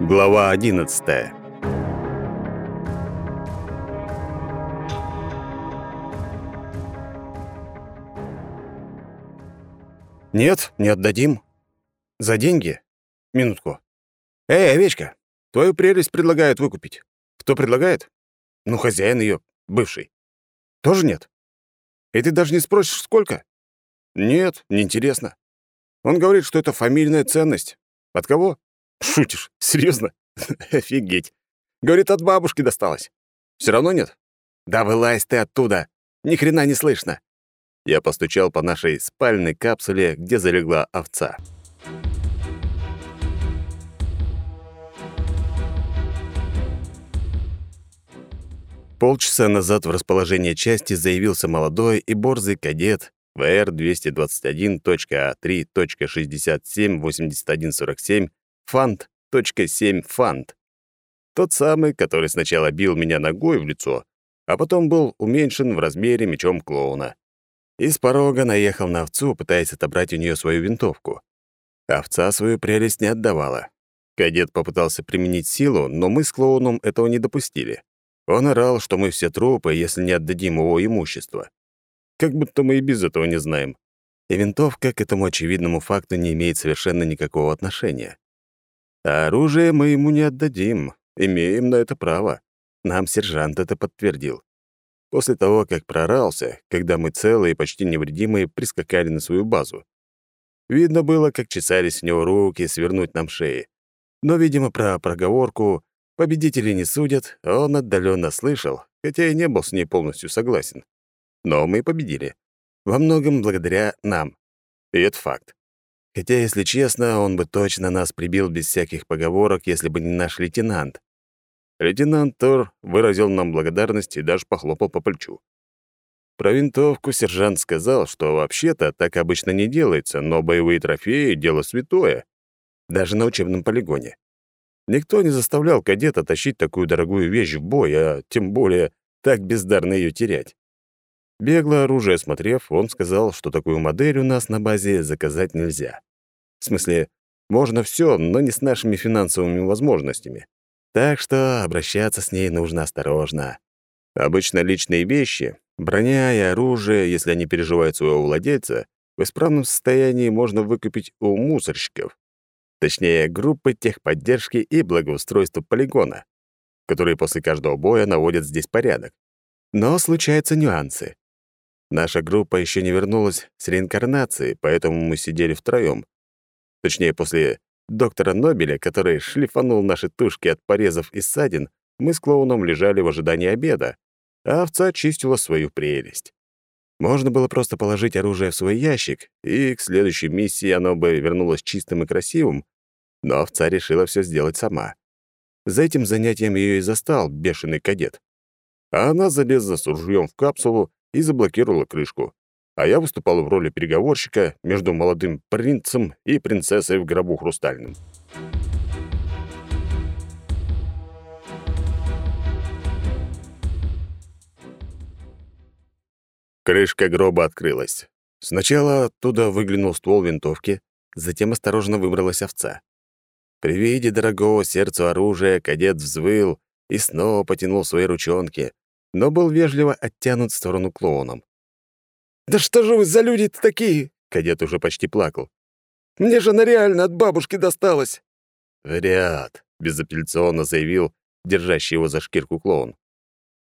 Глава 11. Нет, не отдадим. За деньги? Минутку. Эй, овечка, твою прелесть предлагают выкупить. Кто предлагает? Ну, хозяин ее, бывший. Тоже нет? И ты даже не спросишь, сколько? Нет, неинтересно. Он говорит, что это фамильная ценность. От кого? Шутишь? Серьезно? Офигеть. Говорит, от бабушки досталось. Все равно нет? Да вылазь ты оттуда. Ни хрена не слышно. Я постучал по нашей спальной капсуле, где залегла овца. Полчаса назад в расположение части заявился молодой и борзый кадет VR221.A3.678147 Фант.7 Фант. Тот самый, который сначала бил меня ногой в лицо, а потом был уменьшен в размере мечом клоуна. Из порога наехал на овцу, пытаясь отобрать у нее свою винтовку. Овца свою прелесть не отдавала. Кадет попытался применить силу, но мы с клоуном этого не допустили. Он орал, что мы все трупы, если не отдадим его имущество. Как будто мы и без этого не знаем. И винтовка к этому очевидному факту не имеет совершенно никакого отношения. А оружие мы ему не отдадим. Имеем на это право. Нам сержант это подтвердил. После того, как прорался, когда мы целые и почти невредимые прискакали на свою базу. Видно было, как чесались у него руки свернуть нам шеи. Но, видимо, про проговорку «победители не судят» он отдаленно слышал, хотя и не был с ней полностью согласен. Но мы победили. Во многом благодаря нам. И это факт. Хотя, если честно, он бы точно нас прибил без всяких поговорок, если бы не наш лейтенант. Лейтенант Тор выразил нам благодарность и даже похлопал по плечу. Про винтовку сержант сказал, что вообще-то так обычно не делается, но боевые трофеи — дело святое. Даже на учебном полигоне. Никто не заставлял кадета тащить такую дорогую вещь в бой, а тем более так бездарно ее терять. Бегло оружие осмотрев, он сказал, что такую модель у нас на базе заказать нельзя. В смысле, можно все, но не с нашими финансовыми возможностями. Так что обращаться с ней нужно осторожно. Обычно личные вещи, броня и оружие, если они переживают своего владельца, в исправном состоянии можно выкупить у мусорщиков. Точнее, группы техподдержки и благоустройства полигона, которые после каждого боя наводят здесь порядок. Но случаются нюансы. Наша группа еще не вернулась с реинкарнации, поэтому мы сидели втроем. Точнее, после доктора Нобеля, который шлифанул наши тушки от порезов и ссадин, мы с клоуном лежали в ожидании обеда, а овца чистила свою прелесть. Можно было просто положить оружие в свой ящик, и к следующей миссии оно бы вернулось чистым и красивым, но овца решила все сделать сама. За этим занятием ее и застал бешеный кадет. А она залезла с ружьем в капсулу и заблокировала крышку. А я выступал в роли переговорщика между молодым принцем и принцессой в гробу хрустальным. Крышка гроба открылась. Сначала оттуда выглянул ствол винтовки, затем осторожно выбралась овца. При виде дорогого сердцу оружия кадет взвыл и снова потянул свои ручонки, но был вежливо оттянут в сторону клоуном. «Да что же вы за люди-то такие?» Кадет уже почти плакал. «Мне же она реально от бабушки досталась!» «Вряд», — безапелляционно заявил держащий его за шкирку клоун.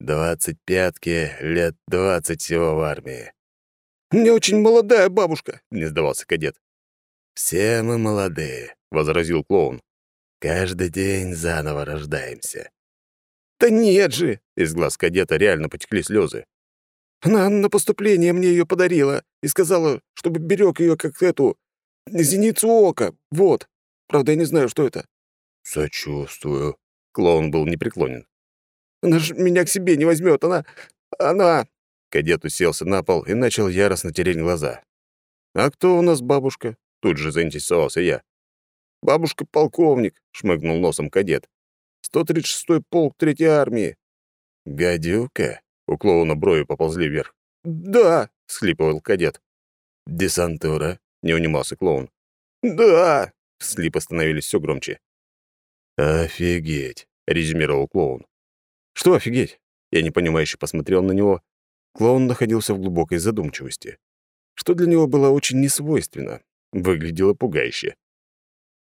«Двадцать пятки, лет двадцать всего в армии». «Мне очень молодая бабушка», — не сдавался кадет. «Все мы молодые», — возразил клоун. «Каждый день заново рождаемся. «Да нет же!» — из глаз кадета реально потекли слезы. «Она на поступление мне ее подарила и сказала, чтобы берег ее как эту... зеницу ока. Вот. Правда, я не знаю, что это». «Сочувствую». Клоун был непреклонен. «Она же меня к себе не возьмет. Она... она...» Кадет уселся на пол и начал яростно тереть глаза. «А кто у нас бабушка?» Тут же заинтересовался я. «Бабушка-полковник», — шмыгнул носом кадет. 136-й полк Третьей армии». «Гадюка?» — у клоуна брови поползли вверх. «Да», — схлипывал кадет. «Десантура?» — не унимался клоун. «Да!» — слипы становились все громче. «Офигеть!» — резюмировал клоун. «Что офигеть?» Я непонимающе посмотрел на него. Клоун находился в глубокой задумчивости, что для него было очень несвойственно. Выглядело пугающе.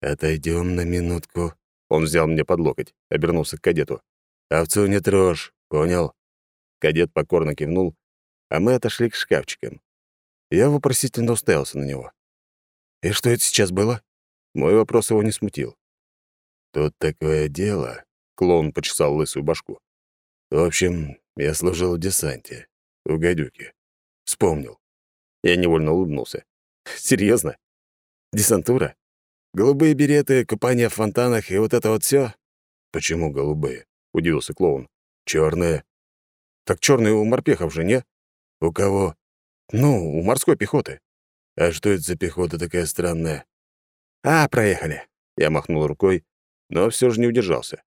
«Отойдем на минутку». Он взял мне под локоть, обернулся к кадету. «Овцу не трожь, понял?» Кадет покорно кивнул, а мы отошли к шкафчикам. Я вопросительно уставился на него. «И что это сейчас было?» Мой вопрос его не смутил. «Тут такое дело», — клоун почесал лысую башку. «В общем, я служил в десанте, в гадюке. Вспомнил». Я невольно улыбнулся. «Серьезно? Десантура? Голубые береты, купание в фонтанах и вот это вот все? «Почему голубые?» — удивился клоун. Черные. «Так черные у морпехов же, не?» «У кого?» «Ну, у морской пехоты». «А что это за пехота такая странная?» «А, проехали!» Я махнул рукой, но все же не удержался.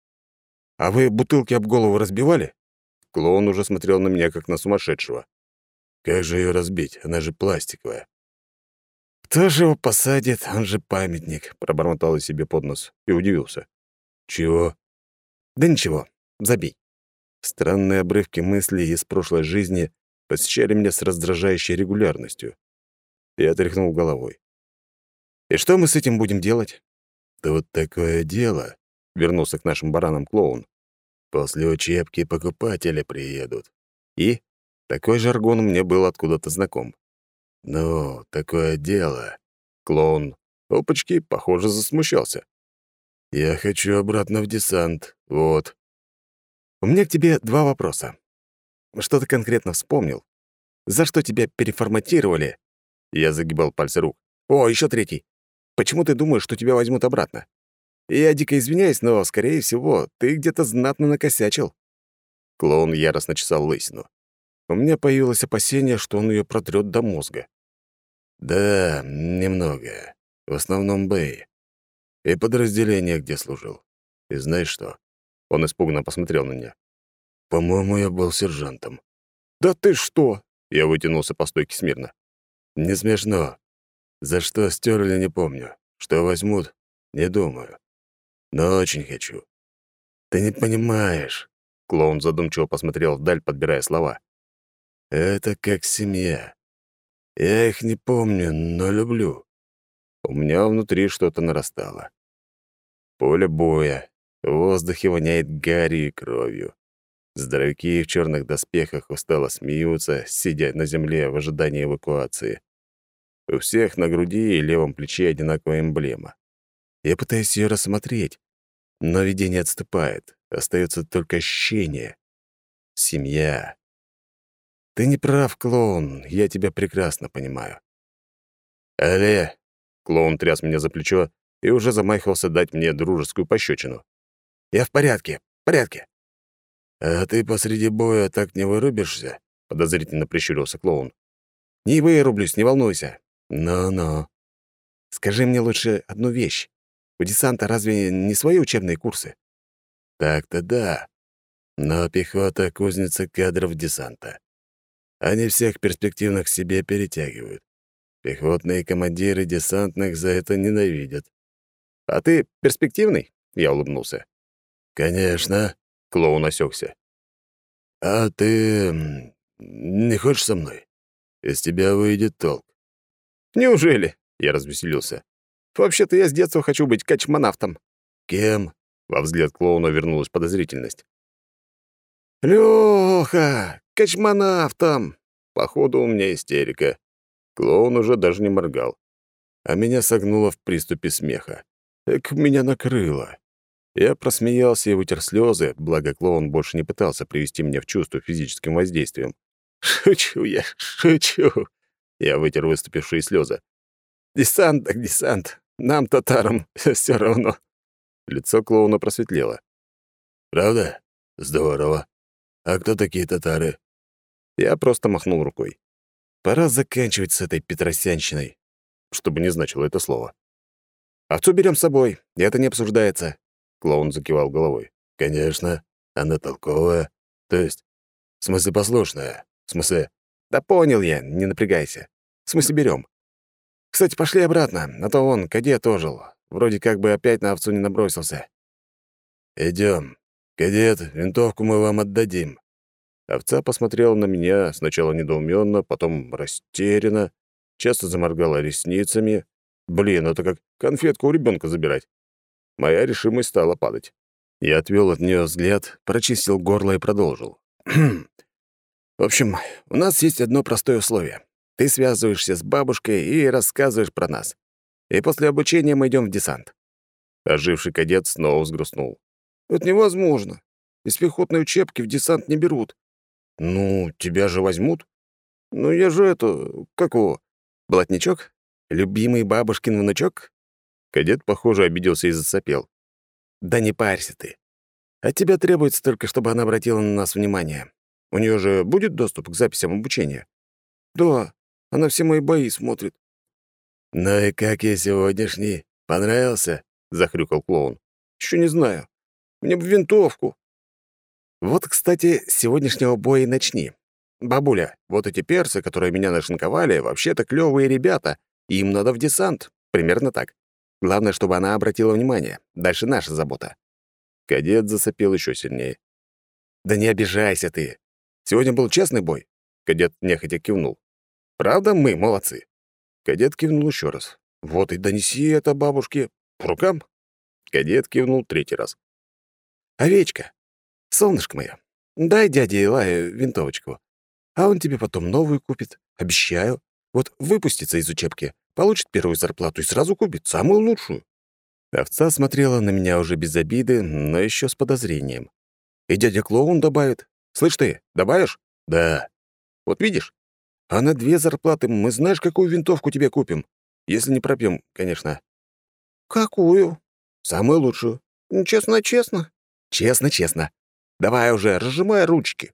«А вы бутылки об голову разбивали?» Клоун уже смотрел на меня, как на сумасшедшего. «Как же ее разбить? Она же пластиковая». «Кто же его посадит? Он же памятник», — пробормотал я себе под нос и удивился. «Чего?» «Да ничего, забей». Странные обрывки мыслей из прошлой жизни посещали меня с раздражающей регулярностью. Я тряхнул головой. «И что мы с этим будем делать?» «Тут такое дело», — вернулся к нашим баранам клоун. «После учебки покупатели приедут». И такой жаргон мне был откуда-то знаком. «Ну, такое дело». Клоун, опачки, похоже, засмущался. «Я хочу обратно в десант, вот». «У меня к тебе два вопроса. Что ты конкретно вспомнил? За что тебя переформатировали?» Я загибал пальцы рук. «О, еще третий. Почему ты думаешь, что тебя возьмут обратно? Я дико извиняюсь, но, скорее всего, ты где-то знатно накосячил». Клоун яростно чесал лысину. У меня появилось опасение, что он ее протрет до мозга. «Да, немного. В основном Бэй. И подразделение, где служил. И знаешь что?» Он испуганно посмотрел на меня. «По-моему, я был сержантом». «Да ты что?» Я вытянулся по стойке смирно. «Не смешно. За что стерли, не помню. Что возьмут, не думаю. Но очень хочу. Ты не понимаешь. Клоун задумчиво посмотрел вдаль, подбирая слова. Это как семья. Я их не помню, но люблю. У меня внутри что-то нарастало. Поле боя. В воздухе воняет гарью и кровью. Здоровяки в черных доспехах устало смеются, сидя на земле в ожидании эвакуации. У всех на груди и левом плече одинаковая эмблема. Я пытаюсь ее рассмотреть, но видение отступает. Остается только ощущение. Семья. Ты не прав, клоун, я тебя прекрасно понимаю. Але! Клоун тряс меня за плечо и уже замахивался дать мне дружескую пощечину. Я в порядке, в порядке. А ты посреди боя так не вырубишься? Подозрительно прищурился клоун. Не вырублюсь, не волнуйся. «Ну-ну. Скажи мне лучше одну вещь. У десанта разве не свои учебные курсы?» «Так-то да. Но пехота — кузница кадров десанта. Они всех перспективных к себе перетягивают. Пехотные командиры десантных за это ненавидят. «А ты перспективный?» — я улыбнулся. «Конечно», — клоун осекся. «А ты не хочешь со мной? Из тебя выйдет толк. «Неужели?» — я развеселился. «Вообще-то я с детства хочу быть качмонавтом». «Кем?» — во взгляд клоуна вернулась подозрительность. «Лёха! Качмонавтом!» Походу, у меня истерика. Клоун уже даже не моргал. А меня согнуло в приступе смеха. Эк, меня накрыло. Я просмеялся и вытер слезы, благо клоун больше не пытался привести меня в чувство физическим воздействием. «Шучу я, шучу!» Я вытер выступившие слезы. «Десант так десант. Нам, татарам, все равно». Лицо клоуна просветлело. «Правда? Здорово. А кто такие татары?» Я просто махнул рукой. «Пора заканчивать с этой петросянщиной», чтобы не значило это слово. «Овцу берем с собой, и это не обсуждается», — клоун закивал головой. «Конечно, она толковая. То есть, в смысле послушная. В смысле, «Да понял я, не напрягайся. В смысле, берем. Кстати, пошли обратно, а то он, кадет ожил. Вроде как бы опять на овцу не набросился». Идем. Кадет, винтовку мы вам отдадим». Овца посмотрела на меня сначала недоуменно, потом растерянно, часто заморгала ресницами. Блин, это как конфетку у ребенка забирать. Моя решимость стала падать. Я отвел от нее взгляд, прочистил горло и продолжил. «В общем, у нас есть одно простое условие. Ты связываешься с бабушкой и рассказываешь про нас. И после обучения мы идем в десант». Оживший кадет снова взгрустнул. «Это невозможно. Из пехотной учебки в десант не берут». «Ну, тебя же возьмут». «Ну, я же это... Как его? Блатничок? Любимый бабушкин внучок?» Кадет, похоже, обиделся и засопел. «Да не парься ты. От тебя требуется только, чтобы она обратила на нас внимание. У нее же будет доступ к записям обучения?» «Да, она все мои бои смотрит». «Ну и как я сегодняшний? Понравился?» — захрюкал клоун. Еще не знаю. Мне бы винтовку». «Вот, кстати, с сегодняшнего боя и начни. Бабуля, вот эти персы, которые меня нашинковали, вообще-то клёвые ребята, им надо в десант. Примерно так. Главное, чтобы она обратила внимание. Дальше наша забота». Кадет засопел еще сильнее. «Да не обижайся ты. Сегодня был честный бой?» Кадет нехотя кивнул. «Правда, мы молодцы?» Кадет кивнул еще раз. «Вот и донеси это бабушке. По рукам?» Кадет кивнул третий раз. «Овечка, солнышко мое, дай дяде Илае винтовочку, а он тебе потом новую купит, обещаю. Вот выпустится из учебки, получит первую зарплату и сразу купит самую лучшую». Овца смотрела на меня уже без обиды, но еще с подозрением. «И дядя Клоун добавит. Слышь ты, добавишь?» «Да». «Вот видишь? А на две зарплаты мы знаешь, какую винтовку тебе купим? Если не пропьем, конечно». «Какую?» «Самую лучшую». «Честно-честно?» «Честно-честно. Давай уже, разжимай ручки».